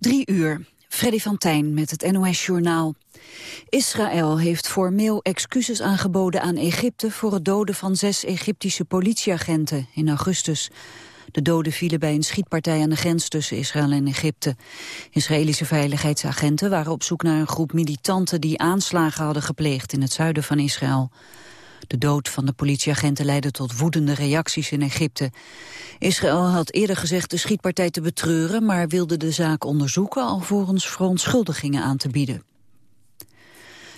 Drie uur. Freddy van Tijn met het NOS-journaal. Israël heeft formeel excuses aangeboden aan Egypte... voor het doden van zes Egyptische politieagenten in augustus. De doden vielen bij een schietpartij aan de grens tussen Israël en Egypte. Israëlische veiligheidsagenten waren op zoek naar een groep militanten... die aanslagen hadden gepleegd in het zuiden van Israël. De dood van de politieagenten leidde tot woedende reacties in Egypte. Israël had eerder gezegd de schietpartij te betreuren... maar wilde de zaak onderzoeken alvorens verontschuldigingen aan te bieden.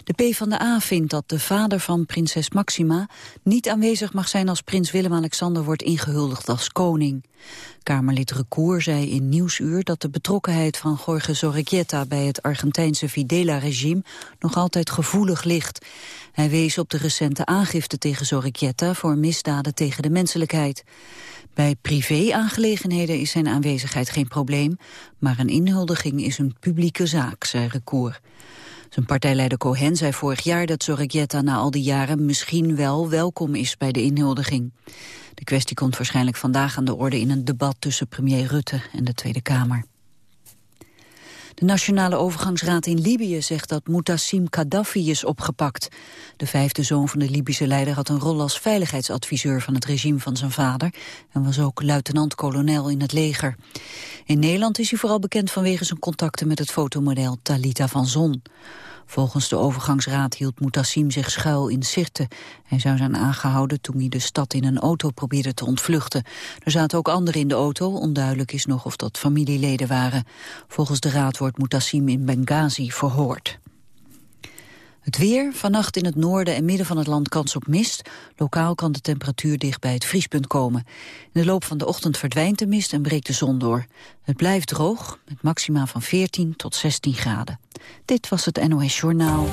De PvdA vindt dat de vader van prinses Maxima niet aanwezig mag zijn als prins Willem-Alexander wordt ingehuldigd als koning. Kamerlid Recour zei in Nieuwsuur dat de betrokkenheid van Jorge Zorreguieta bij het Argentijnse Videla-regime nog altijd gevoelig ligt. Hij wees op de recente aangifte tegen Zorreguieta voor misdaden tegen de menselijkheid. Bij privé-aangelegenheden is zijn aanwezigheid geen probleem, maar een inhuldiging is een publieke zaak, zei Recour. Zijn partijleider Cohen zei vorig jaar dat Zorreguieta na al die jaren misschien wel welkom is bij de inhuldiging. De kwestie komt waarschijnlijk vandaag aan de orde in een debat tussen premier Rutte en de Tweede Kamer. De Nationale Overgangsraad in Libië zegt dat Mutassim Gaddafi is opgepakt. De vijfde zoon van de Libische leider had een rol als veiligheidsadviseur van het regime van zijn vader en was ook luitenant-kolonel in het leger. In Nederland is hij vooral bekend vanwege zijn contacten met het fotomodel Talita van Zon. Volgens de overgangsraad hield Mutassim zich schuil in Sirte. Hij zou zijn aangehouden toen hij de stad in een auto probeerde te ontvluchten. Er zaten ook anderen in de auto, onduidelijk is nog of dat familieleden waren. Volgens de raad wordt Mutassim in Benghazi verhoord. Het weer, vannacht in het noorden en midden van het land kans op mist. Lokaal kan de temperatuur dicht bij het vriespunt komen. In de loop van de ochtend verdwijnt de mist en breekt de zon door. Het blijft droog, met maxima van 14 tot 16 graden. Dit was het NOS Journaal.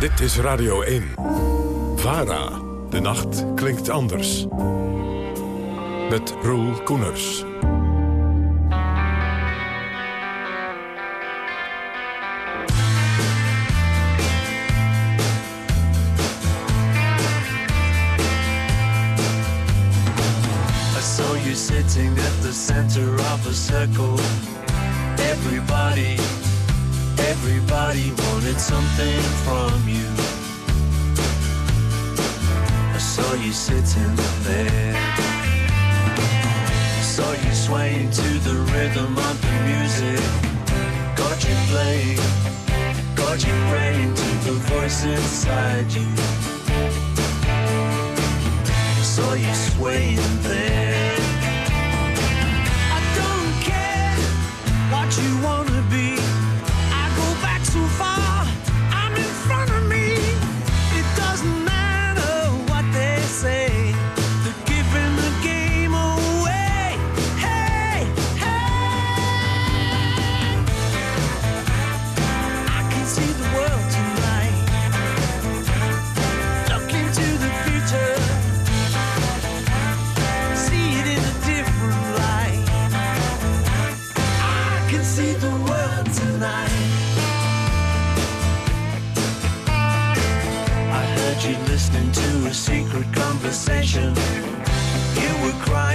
Dit is Radio 1. VARA. De nacht klinkt anders. Met Roel Koeners. Sitting at the center of a circle. Everybody, everybody wanted something from you. I saw you sitting there. I saw you swaying to the rhythm of the music. Got you playing, got you praying to the voice inside you. I saw you swaying there. You wanna be. Secret conversation. You were crying,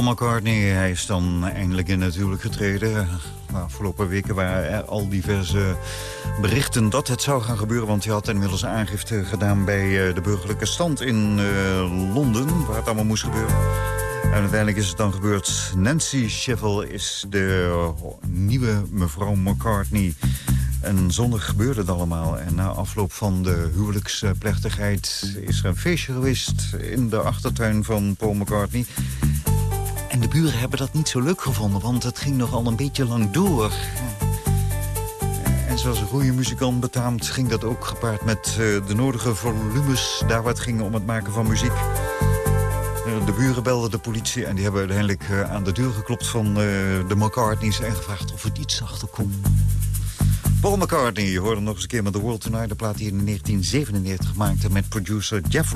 Paul McCartney, hij is dan eindelijk in natuurlijk getreden. De afgelopen weken waren er al diverse berichten dat het zou gaan gebeuren... want hij had inmiddels aangifte gedaan bij eh, de burgerlijke stand in eh, Londen... waar het allemaal moest gebeuren. En uiteindelijk is het dan gebeurd. Nancy Sheffield is de eh, nieuwe mevrouw McCartney. En zondag gebeurde het allemaal. En na afloop van de huwelijksplechtigheid is er een feestje geweest... in de achtertuin van Paul McCartney. De buren hebben dat niet zo leuk gevonden, want het ging nogal een beetje lang door. En zoals een goede muzikant betaamt, ging dat ook gepaard met eh, de nodige volumes... daar waar het ging om het maken van muziek. Eh, De buren belden de politie en die hebben uiteindelijk eh, aan de deur geklopt van de McCartneys... en gevraagd of het iets zachter kon. Paul McCartney, je hoorde nog eens een keer met The World Tonight... de plaat die in 1997 maakte met producer Jeff.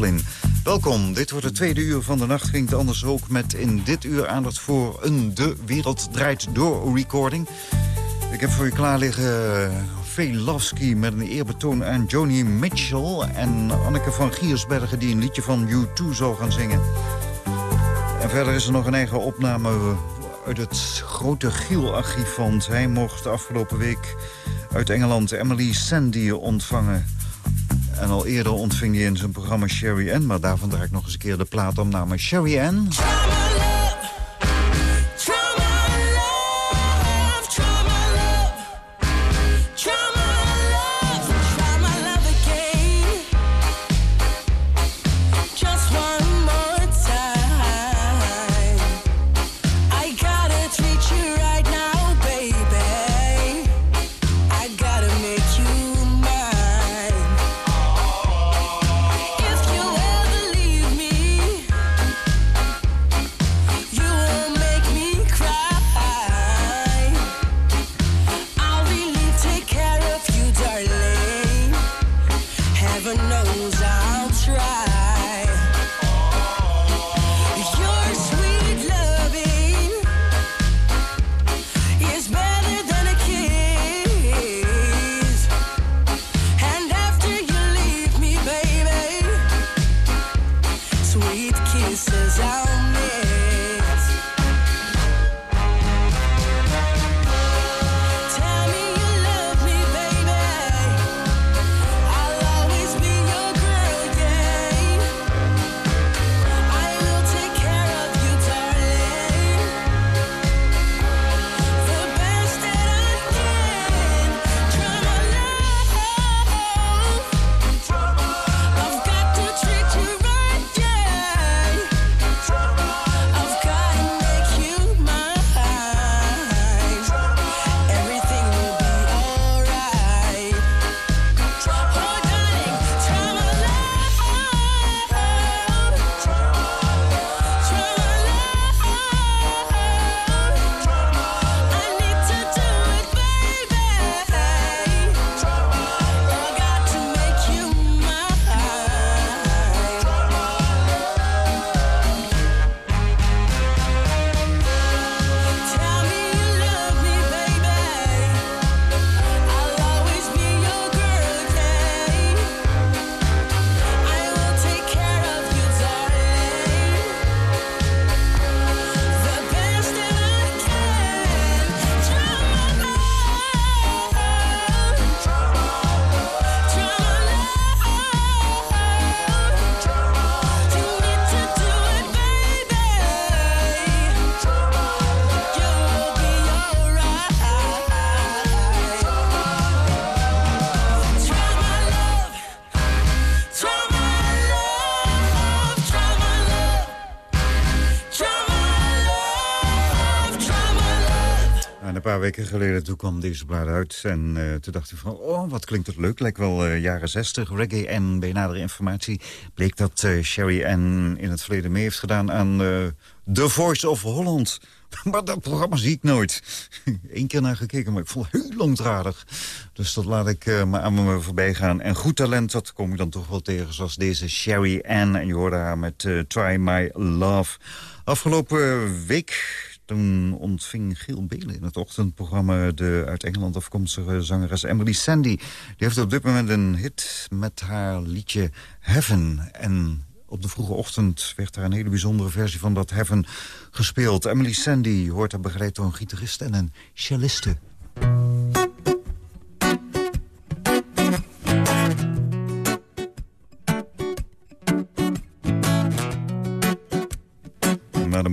Welkom, dit wordt het tweede uur van de nacht. Ging het anders ook met in dit uur aandacht voor een De Wereld Draait Door recording. Ik heb voor je klaar liggen Velofsky met een eerbetoon aan Joni Mitchell... en Anneke van Giersbergen die een liedje van U2 zal gaan zingen. En verder is er nog een eigen opname uit het grote Giel-archief... hij mocht afgelopen week uit Engeland Emily Sandy ontvangen. En al eerder ontving hij in zijn programma Sherry Ann... maar daarvan draai ik nog eens een keer de plaat om namens Sherry Ann. Weken geleden toen kwam deze plaat uit. En eh, toen dacht ik van, oh, wat klinkt het leuk. Lijkt wel eh, jaren 60, reggae. En bij nadere informatie bleek dat eh, Sherry Ann in het verleden mee heeft gedaan aan The Voice of Holland. Maar dat programma zie ik nooit. Eén keer naar gekeken, maar ik vond het heel langdradig. Dus dat laat ik maar aan me voorbij gaan. En goed talent, dat kom ik dan toch wel tegen. Zoals deze Sherry Ann. En je hoorde haar met Try My Love. Afgelopen week toen ontving Giel Belen in het ochtendprogramma... de uit Engeland afkomstige zangeres Emily Sandy. Die heeft op dit moment een hit met haar liedje Heaven. En op de vroege ochtend werd daar een hele bijzondere versie van dat Heaven gespeeld. Emily Sandy hoort daar begeleid door een gitarist en een celliste.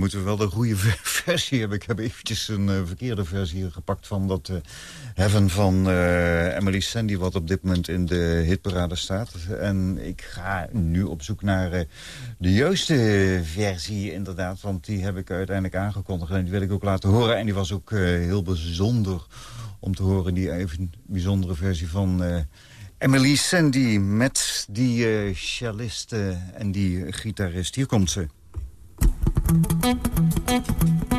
Moeten we wel de goede ver- versie hebben. Ik heb eventjes een eh, verkeerde versie gepakt van dat eh, Heaven van eh, Emily Sandy... wat op dit moment in de hitparade staat. En ik ga nu op zoek naar de juiste versie inderdaad. Want die heb ik uiteindelijk aangekondigd en die wil ik ook laten horen. En die was ook heel bijzonder om te horen. Die even bijzondere versie van... Emily Sandy met die celliste en die gitarist. Hier komt ze. Thank you.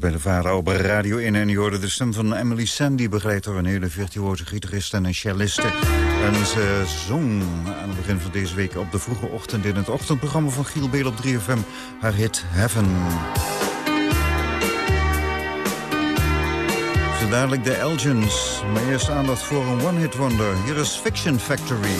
Bij de vader op Radio 1. En je hoorde de stem van Emily Sandy, begeleid door een hele virtuoze gitarist en een celliste. En ze zong aan het begin van deze week op de vroege ochtend... in het ochtendprogramma van Giel Beel op 3FM haar hit Heaven. Zo dadelijk de Elgins. Maar eerst aandacht voor een one-hit wonder. Hier is Fiction Factory.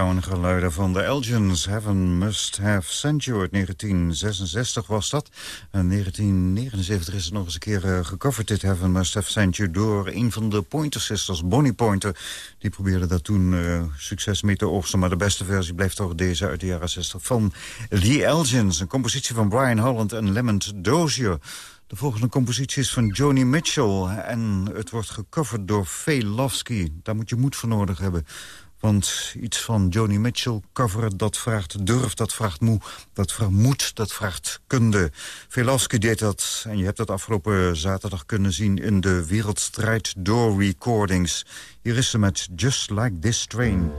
Motown-geluiden van de Elgins. Heaven Must Have Sent You uit 1966 was dat. En 1979 is het nog eens een keer uh, gecoverd, dit Heaven Must Have Sent You... door een van de Pointer Sisters, Bonnie Pointer. Die probeerde daar toen uh, succes mee te oogsten. Maar de beste versie blijft toch deze uit de jaren 60 van The Elgins. Een compositie van Brian Holland en Lement Dozier... De volgende compositie is van Joni Mitchell en het wordt gecoverd door Faye Lofsky. Daar moet je moed voor nodig hebben. Want iets van Joni Mitchell coveren, dat vraagt durf, dat vraagt moe, dat moed, dat vraagt kunde. Velofsky deed dat en je hebt dat afgelopen zaterdag kunnen zien in de Wereldstrijd Door Recordings. Hier is ze met Just Like This Train.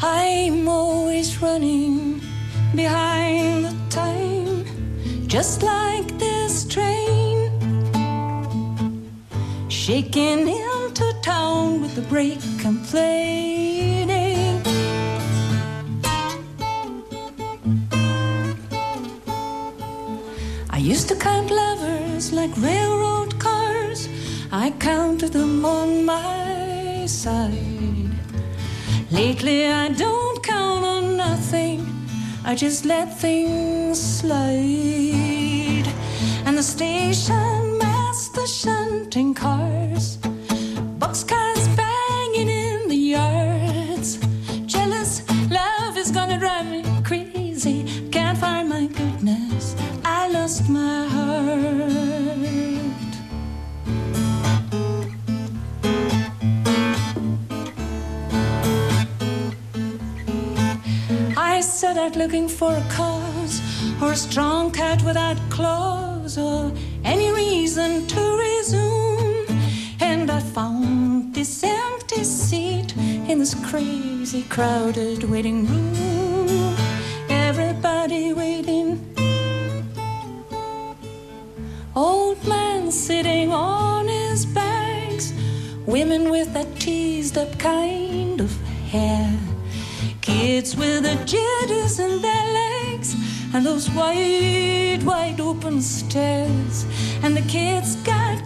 I'm always running behind the time, just like into town with the brake complaining. I used to count lovers like railroad cars. I counted them on my side. Lately, I don't count on nothing. I just let things slide. And the station shunting cars, boxcars banging in the yards. Jealous love is gonna drive me crazy. Can't find my goodness. I lost my heart. I set out looking for a cause or a strong cat without claws or any reason to resume. And I found this empty seat in this crazy crowded waiting room. Everybody waiting. Old man sitting on his bags. Women with that teased up kind of hair. Kids with the jitters in their legs and those wide, wide open stares. And the kids got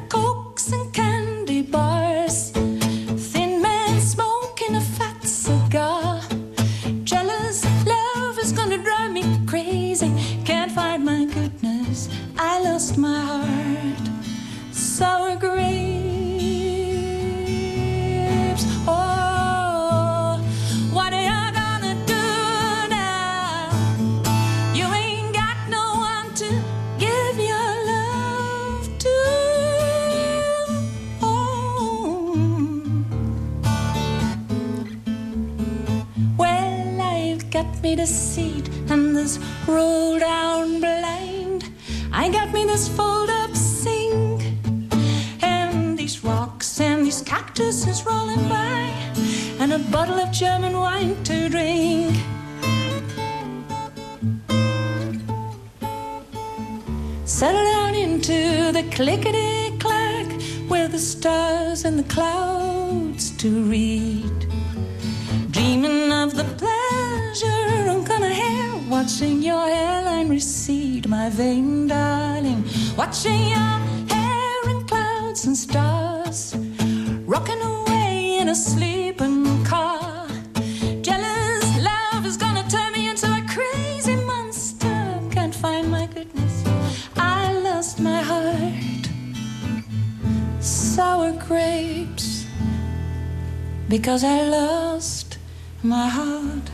because I lost my heart.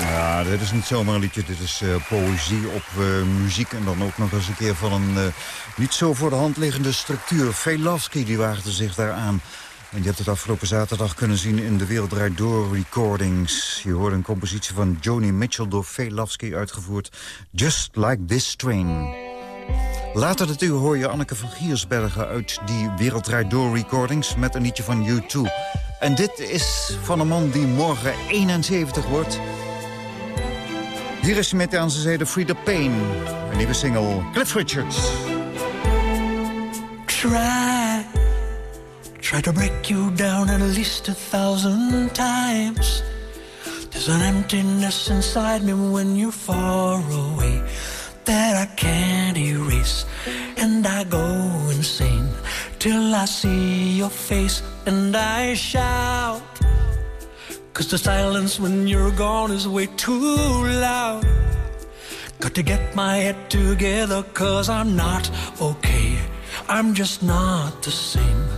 Ja, dit is niet zomaar een liedje. Dit is eh, poëzie op eh, muziek. En dan ook nog eens een keer van een eh, niet zo voor de hand liggende structuur. Velofsky die waagde zich daar aan. En je hebt het afgelopen zaterdag kunnen zien in de Wereld Draait Door recordings. Je hoorde een compositie van Joni Mitchell door Velofsky uitgevoerd. Just Like This Train. Later dit uur hoor je Anneke van Giersbergen uit die Wereld Door recordings... met een liedje van U2. En dit is van een man die morgen 71 wordt... Hier is hij met aan zijn zijde Frida Payne. Een nieuwe single, Cliff Richards. Try, Try to break you down at least a thousand times. There's an emptiness inside me when you're far away that I can't erase. And I go insane till I see your face and I shout. Cause the silence when you're gone is way too loud. Got to get my head together cause I'm not okay. I'm just not the same.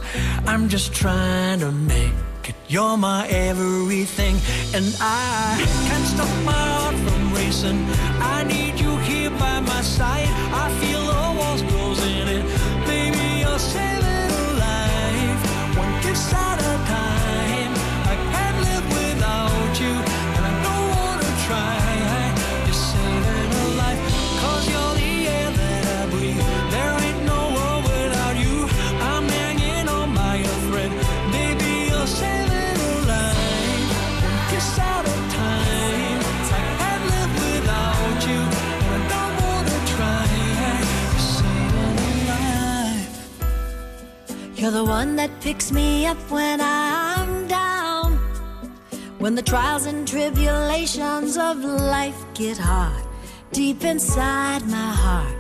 I'm just trying to make it. You're my everything, and I can't stop my heart from racing. I need you here by my side. I feel the walls closing in. Baby, you're saving a life. One kiss at a You're the one that picks me up when I'm down. When the trials and tribulations of life get hard. Deep inside my heart,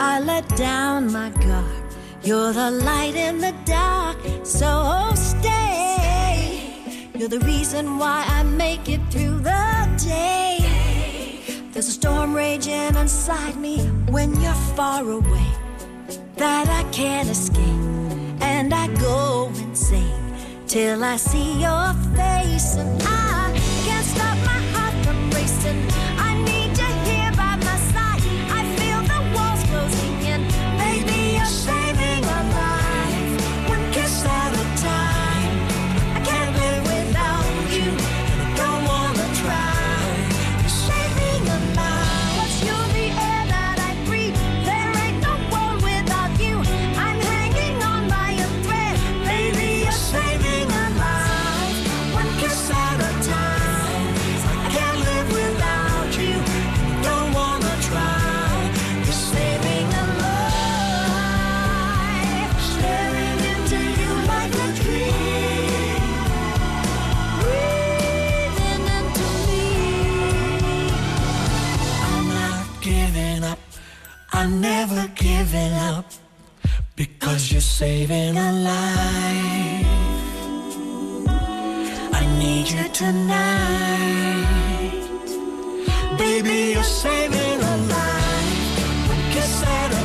I let down my guard. You're the light in the dark, so stay. You're the reason why I make it through the day. There's a storm raging inside me when you're far away that I can't escape. And I go and sing till I see your face. And I can't stop my heart from racing. Giving up because you're saving a life. I need you tonight, baby. You're saving a life. At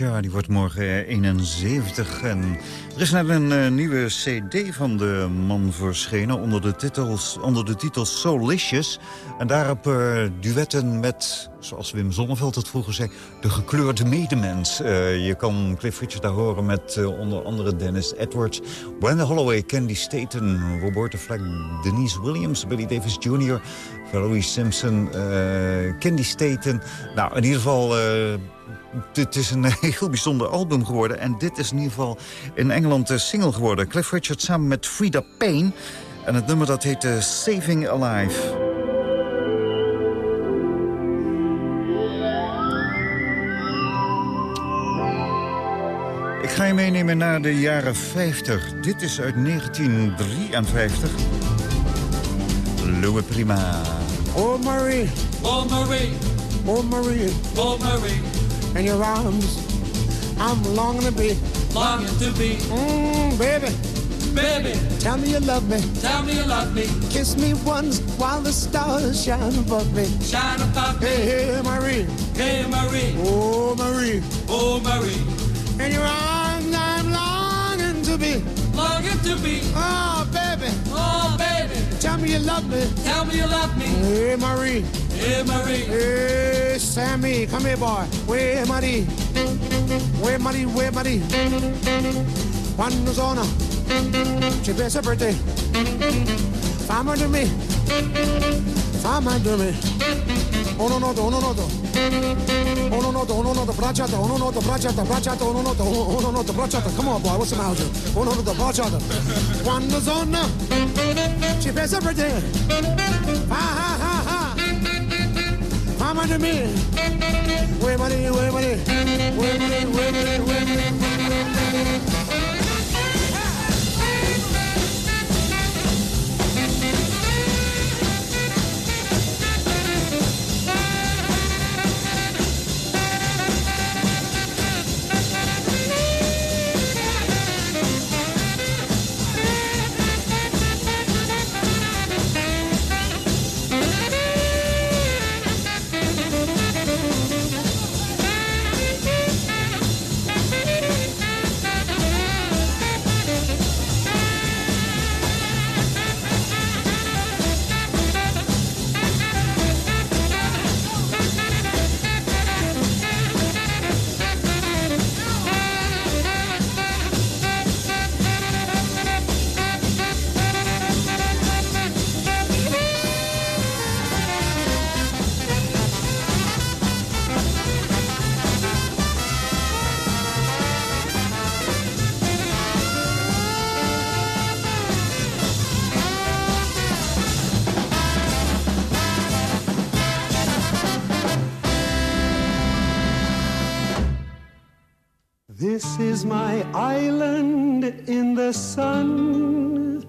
Churchill, die wordt morgen eh, 71. En er is net een eh, nieuwe cd van de man verschenen onder de, titels, onder de titel Soulicious. En daarop eh, duetten met, zoals Wim Zonneveld het vroeger zei... de gekleurde medemens. Eh, je kan Cliff Richard daar horen met eh, onder andere Dennis Edwards... Brenda Holloway, Candy Staten, Roberta Flack, Denise Williams... Billy Davis Jr., Valerie Simpson, eh, Candy Staten. Nou, in ieder geval... eh, dit is een heel bijzonder album geworden. En dit is in ieder geval in Engeland de single geworden. Cliff Richard samen met Frida Payne. En het nummer dat heet eh, Saving Alive. Ik ga je meenemen naar de jaren 50. Dit is uit 1953. Louis Prima. Oh, Marie, Oh Marie, oh, Marie, oh Marie, in your arms, I'm longing to be. longing to be, Mmm, baby, baby. tell me you love me. Tell me you love me, Kiss me once while the stars shine above me. shine above Hey, me. hey, Marie, Hey Marie, oh, Marie, oh Marie, in your arms, I'm longing to be. Longing to be. Oh, me you love me. tell me you love me. Hey, Marie. Hey, Marie. Hey, Sammy, come here, boy. Where Marie? Where Marie? Where Marie? Quando sono? Ci pensa per te. Fammi di me. Fammi di me. Uno noto, uno noto. Uno noto, uno noto, bracciata, uno noto, bracciata, bracciata, uno noto, uno noto, bracciata. Come on, boy, what's the matter? Uno noto, bracciata. Quando sono? Ci pensa per te. Ha, ha, ha, ha. Mama to me. Where money, where money, where money, where money, where money. This is my island in the sun,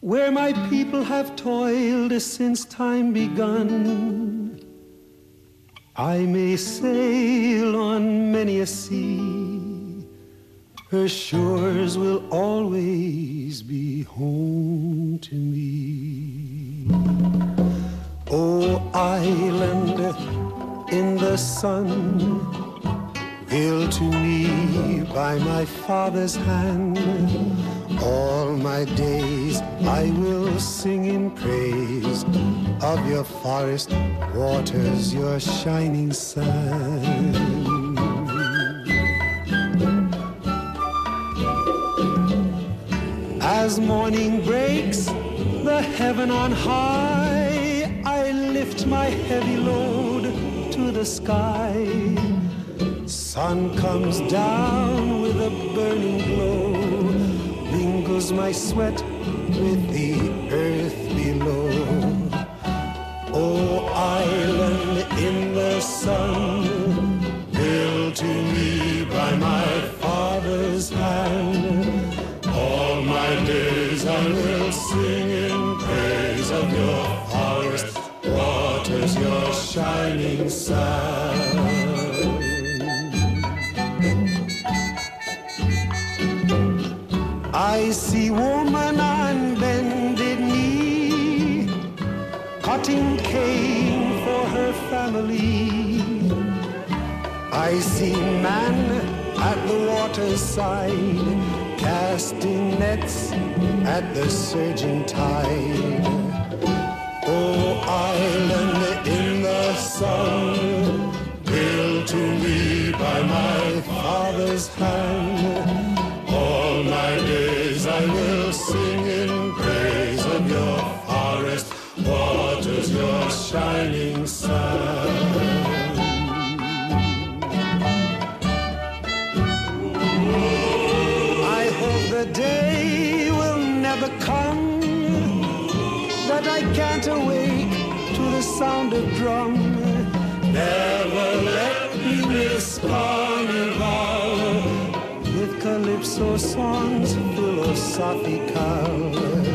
where my people have toiled since time begun. I may sail on many a sea, her shores will always be home to me. Oh, island in the sun, built to me by my father's hand. All my days I will sing in praise of your forest waters, your shining sun. As morning breaks, the heaven on high, I lift my heavy load to the sky. Sun comes down with a burning glow, mingles my sweat with the earth below. Oh, island in the sun, built to me by my father's hand. All my days I will sing in praise of your forest waters, your shining sun. I see woman on bended knee, cutting cane for her family. I see man at the waterside, casting nets at the surging tide. Oh, island in the sun, built to me by my father's hand. Carnival with calypso songs philosophical.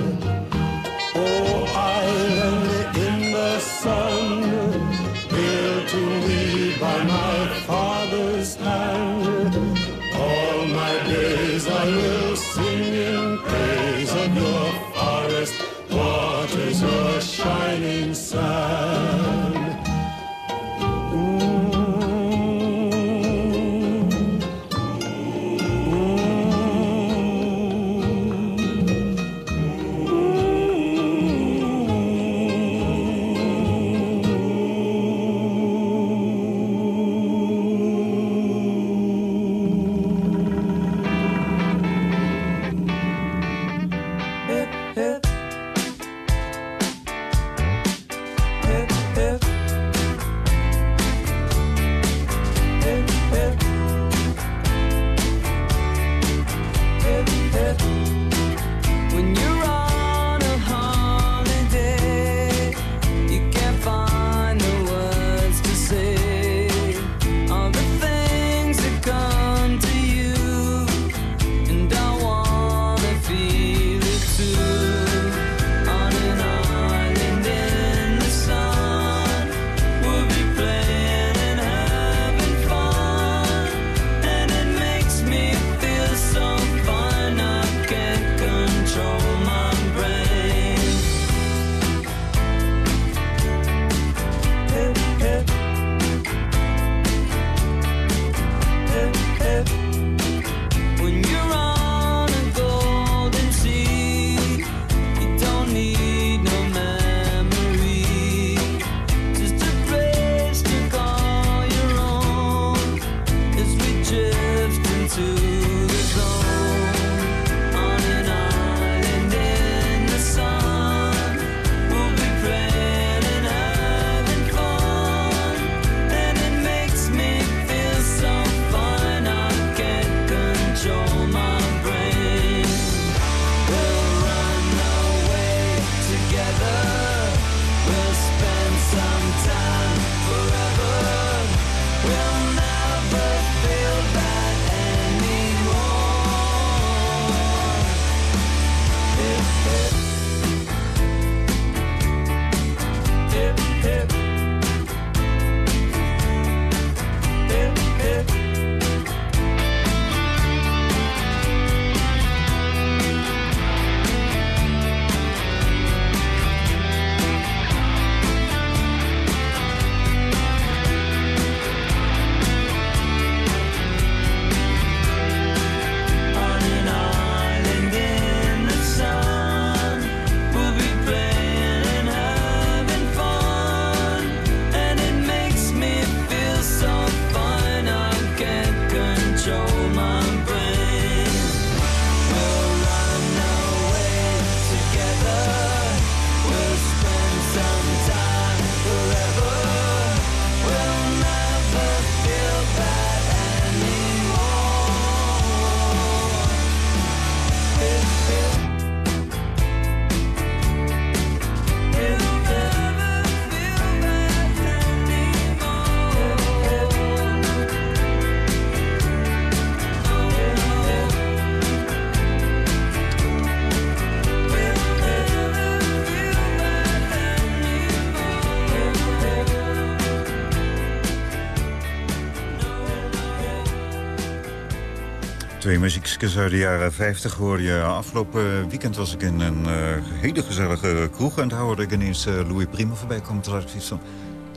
Muziekjes uit de jaren 50 hoorde je. Afgelopen weekend was ik in een eh, hele gezellige kroeg... en daar hoorde ik ineens eh, Louis Prima voorbij komen. Toen dacht ik van,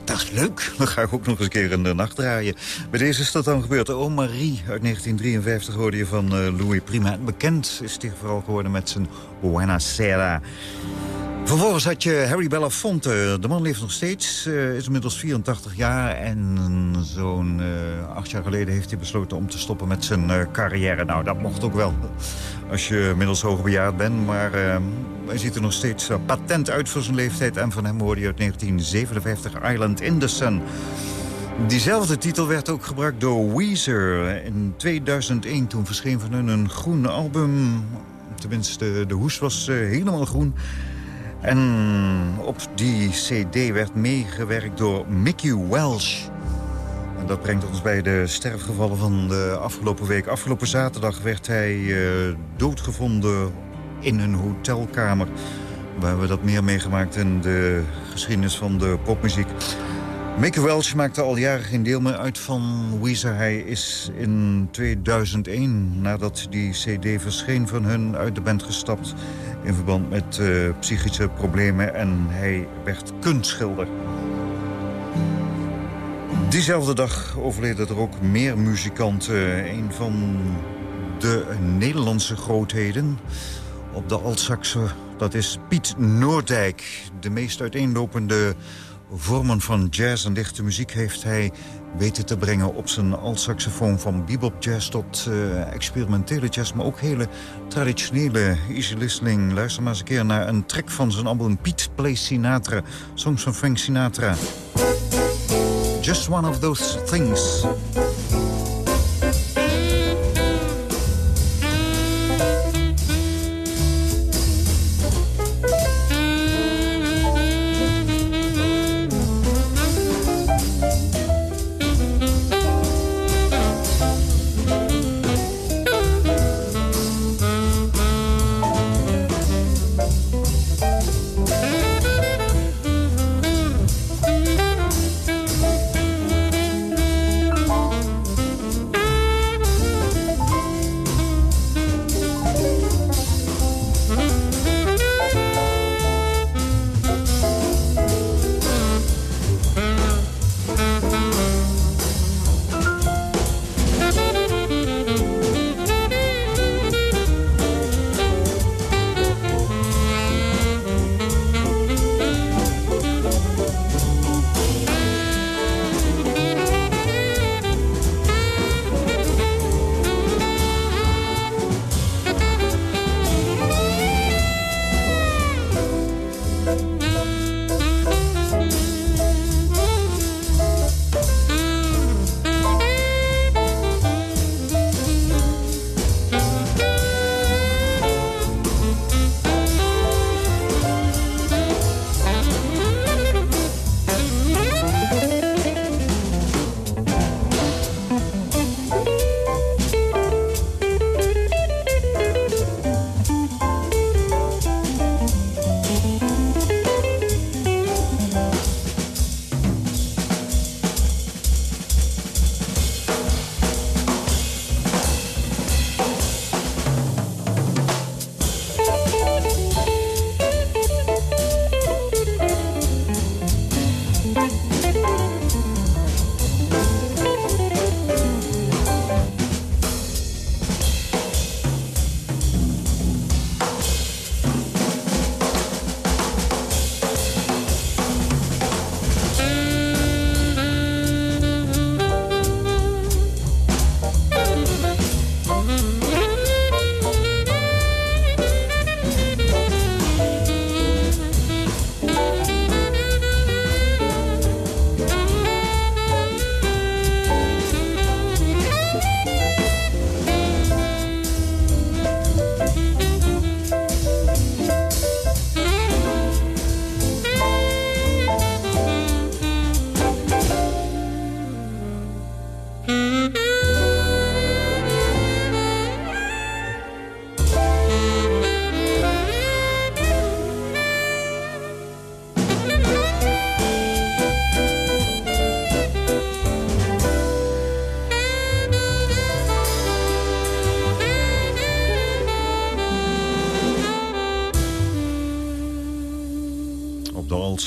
dat is leuk. Dan ga ik ook nog eens een keer in de nacht draaien. Bij deze is dat dan gebeurd. Oh Marie uit 1953 hoorde je van eh, Louis Prima. En bekend is hij vooral geworden met zijn Buena Sera. Vervolgens had je Harry Belafonte. De man leeft nog steeds, eh, is inmiddels 84 jaar... en zo'n eh, acht jaar geleden heeft hij besloten om te stoppen met zijn eh, carrière. Nou, dat mocht ook wel, als je inmiddels hoogbejaard bent. Maar hij ziet er nog steeds patent uit voor zijn leeftijd. En van hem hoorde je uit 1957 Island in the Sun. Diezelfde titel werd ook gebruikt door Weezer. In 2001 toen verscheen van hun een groen album. Tenminste, de hoes was helemaal groen. En op die cd werd meegewerkt door Mickey Welsh. En dat brengt ons bij de sterfgevallen van de afgelopen week. Afgelopen zaterdag werd hij eh, doodgevonden in een hotelkamer. We hebben dat meer meegemaakt in de geschiedenis van de popmuziek. Mickey Welsh maakte al jaren geen deel meer uit van Weezer. Hij is in 2001, nadat die cd verscheen van hun, uit de band gestapt... in verband met eh, psychische problemen en hij werd kunstschilder. Diezelfde dag overleden er ook meer muzikanten. Een van de Nederlandse grootheden op de altsaxe, dat is Piet Noordijk. De meest uiteenlopende vormen van jazz en lichte muziek heeft hij weten te brengen op zijn altsaxofoon. Van bebop jazz tot eh, experimentele jazz, maar ook hele traditionele easy listening. Luister maar eens een keer naar een track van zijn album Piet Plays Sinatra. Songs van Frank Sinatra. Just one of those things.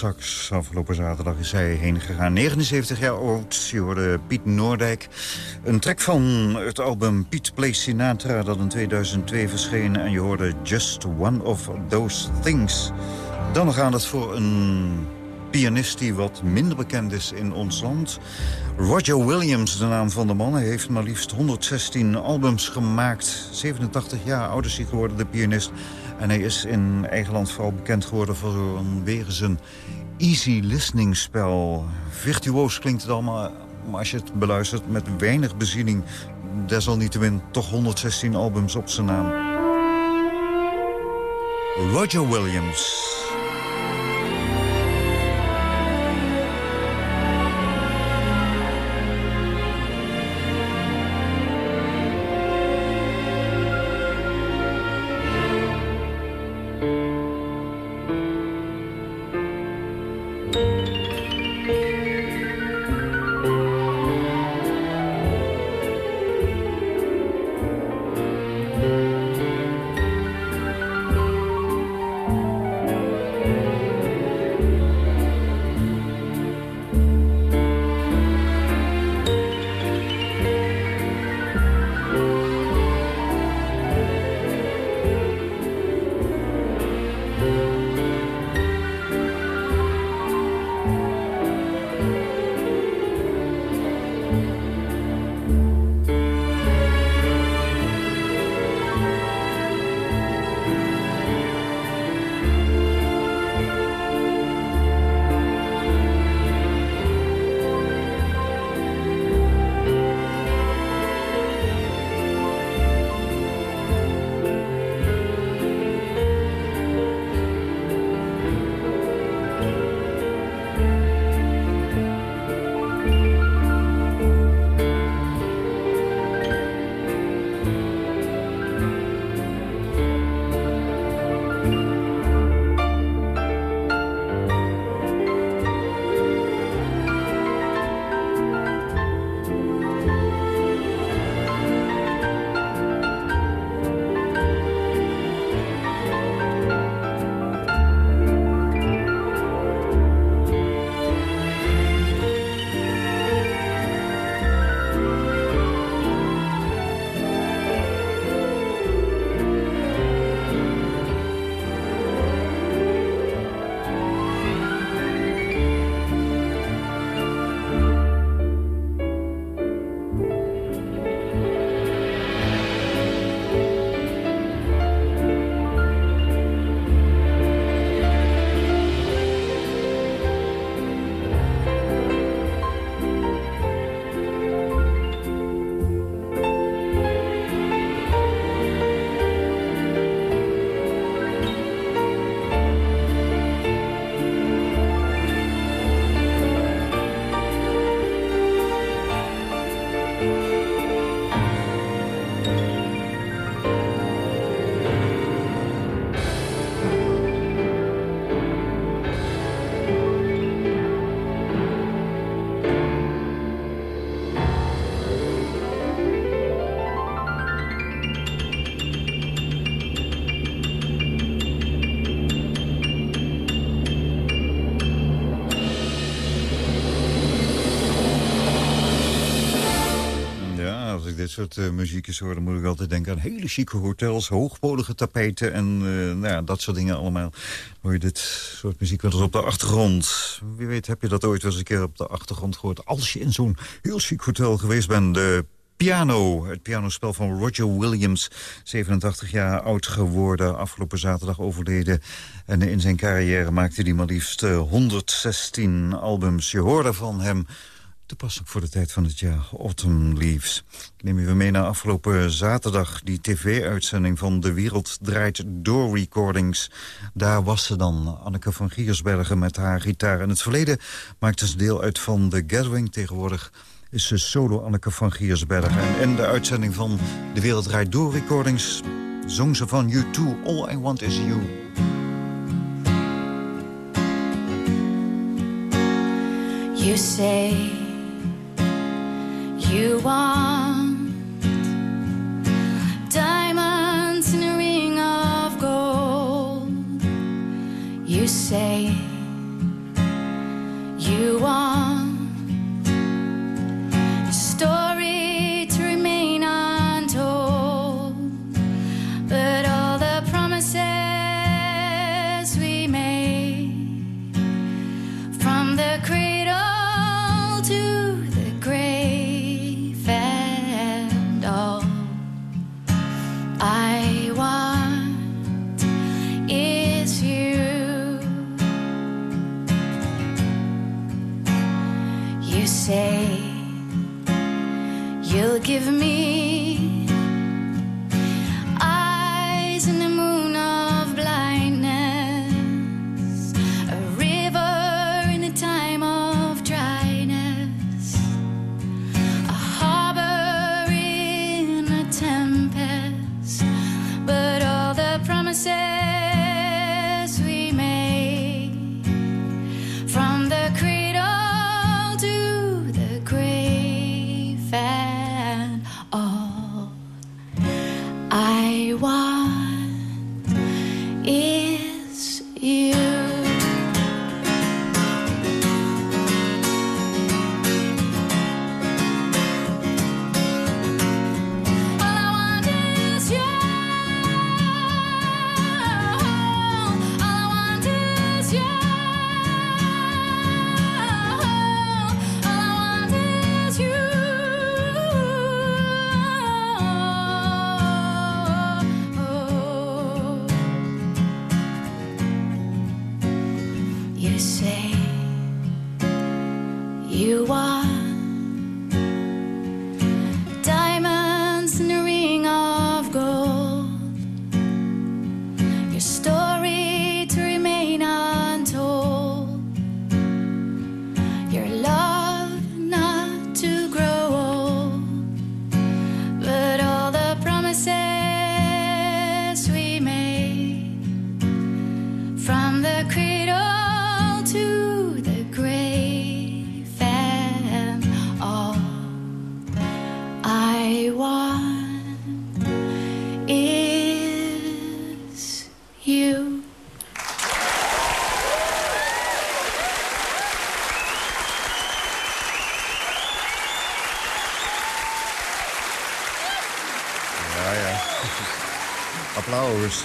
Altsax. Afgelopen zaterdag is hij heen gegaan. 79 jaar oud. Je hoorde Piet Noordijk. Een track van het album Piet Plays Sinatra... dat in 2002 verscheen. En je hoorde Just One of Those Things. Dan nog aan het voor een pianist die wat minder bekend is in ons land. Roger Williams, de naam van de man. Heeft maar liefst 116 albums gemaakt. 87 jaar oud is hij geworden, de pianist. En hij is in eigen land vooral bekend geworden vanwege zijn easy listening spel. Virtuoos klinkt het allemaal, maar als je het beluistert met weinig beziening... desalniettemin toch 116 albums op zijn naam. Roger Williams. Dit soort uh, muziek is hoor, dan moet ik altijd denken aan hele chique hotels, hoogpolige tapijten en uh, nou ja, dat soort dingen allemaal. Hoor je dit soort muziek wel op de achtergrond. Wie weet heb je dat ooit wel eens een keer op de achtergrond gehoord. Als je in zo'n heel chic hotel geweest bent, de Piano, het pianospel van Roger Williams, 87 jaar oud geworden, afgelopen zaterdag overleden. En in zijn carrière maakte hij maar liefst 116 albums. Je hoorde van hem toepasselijk voor de tijd van het jaar, Autumn Leaves. Ik neem u mee naar afgelopen zaterdag, die tv-uitzending van De Wereld Draait Door Recordings. Daar was ze dan, Anneke van Giersbergen met haar gitaar. In het verleden maakte ze deel uit van The Gathering. Tegenwoordig is ze solo Anneke van Giersbergen. En in de uitzending van De Wereld Draait Door Recordings zong ze van You Too, All I Want Is You. You say you want. Diamonds in a ring of gold, you say you want.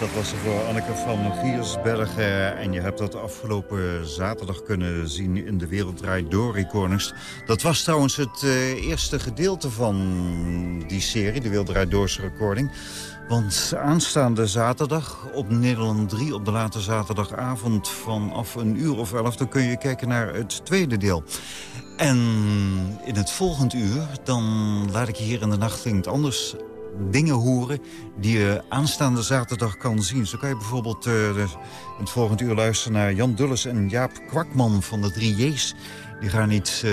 Dat was er voor Anneke van Giersbergen. En je hebt dat afgelopen zaterdag kunnen zien in de Wereld Draait Door recordings. Dat was trouwens het eh, eerste gedeelte van die serie, de Wereld Door's recording. Want aanstaande zaterdag op Nederland 3, op de late zaterdagavond... vanaf een uur of elf, dan kun je kijken naar het tweede deel. En in het volgend uur, dan laat ik je hier in de nacht klinkt anders dingen horen die je aanstaande zaterdag kan zien. Zo kan je bijvoorbeeld eh, het volgend uur luisteren naar Jan Dulles en Jaap Kwakman van de 3 J's. Die gaan iets eh,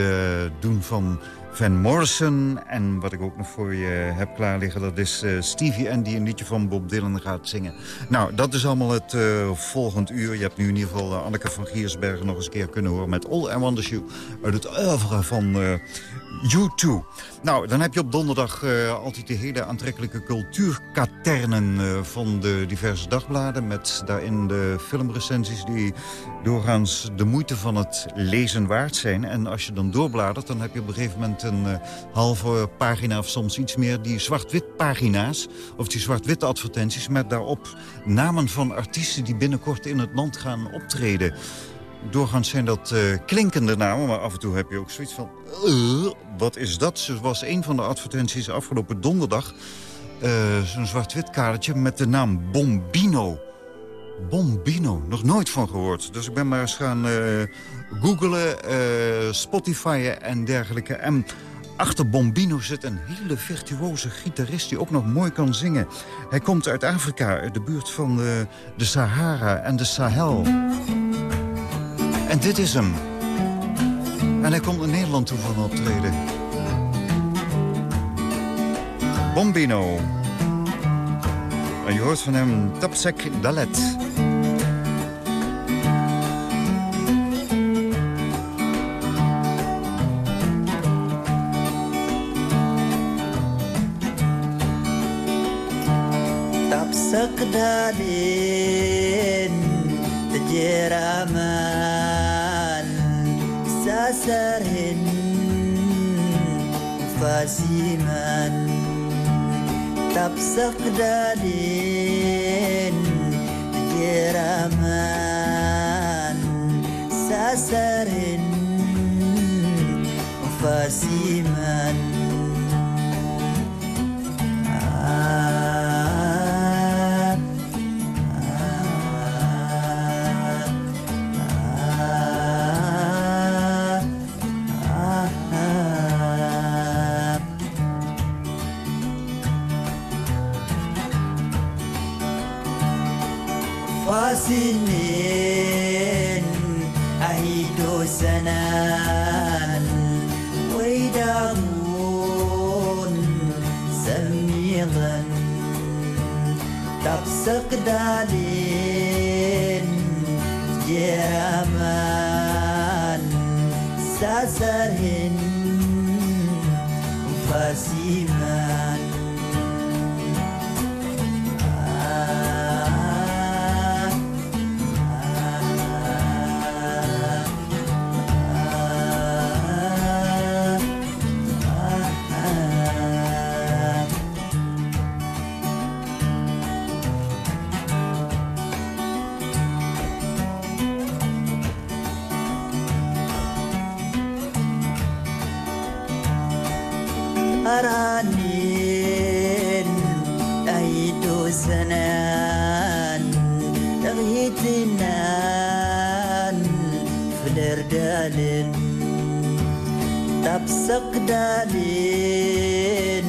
doen van Van Morrison. En wat ik ook nog voor je heb klaar liggen, dat is eh, Stevie N die een liedje van Bob Dylan gaat zingen. Nou, dat is allemaal het volgend uur. Je hebt nu in ieder geval Anneke van Giersbergen nog eens een keer kunnen horen... met All I Want Is You uit het oeuvre van U2. Nou, dan heb je op donderdag eh, altijd de hele aantrekkelijke cultuurkaternen eh, van de diverse dagbladen... met daarin de filmrecensies die doorgaans de moeite van het lezen waard zijn. En als je dan doorbladert, dan heb je op een gegeven moment een eh, halve pagina... of soms iets meer, die zwart-wit pagina's, of die zwart-wit advertenties... met daarop namen van artiesten die binnenkort in het land gaan optreden... Doorgaans zijn dat eh, klinkende namen, maar af en toe heb je ook zoiets van... "Eh, wat is dat? Ze was een van de advertenties afgelopen donderdag. eh, Zo'n zwart-wit kadertje met de naam Bombino. Bombino, nog nooit van gehoord. Dus ik ben maar eens gaan googlen, Spotifyen en dergelijke. En achter Bombino zit een hele virtuoze gitarist die ook nog mooi kan zingen. Hij komt uit Afrika, uit de buurt van de Sahara en de Sahel. En dit is hem. En hij komt naar Nederland toe van optreden. Bombino. En je hoort van hem Tapsek Dalet. Tak sekedarin Tejeraman Sa فاسما تبسق دادين جرامان ساسرين فاسما sinin ahito sanan wayda mun samiran tap sakdalin yaman sasarin fasim dalin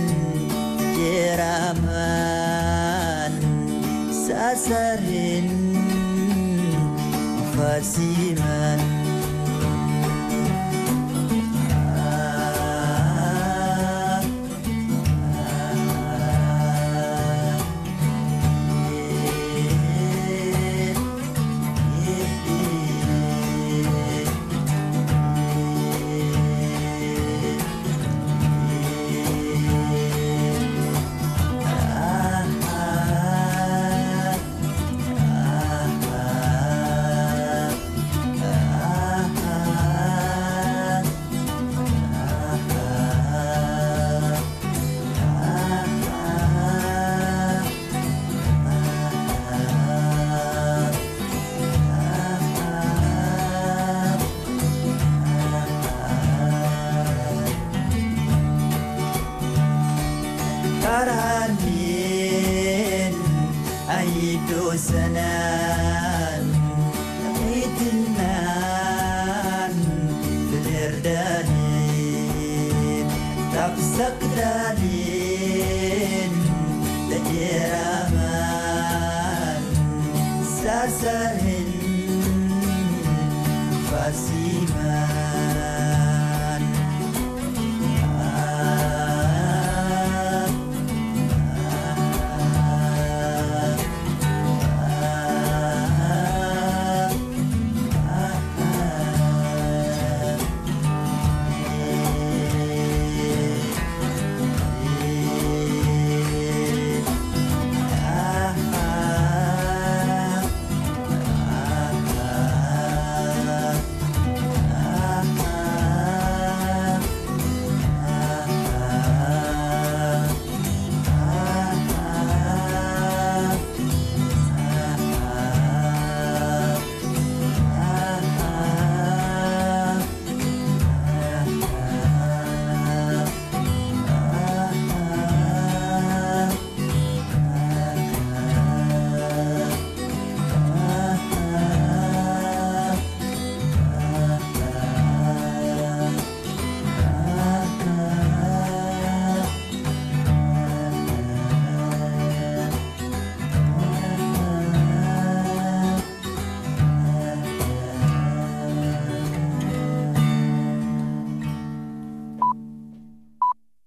jeraman sasarin fasiman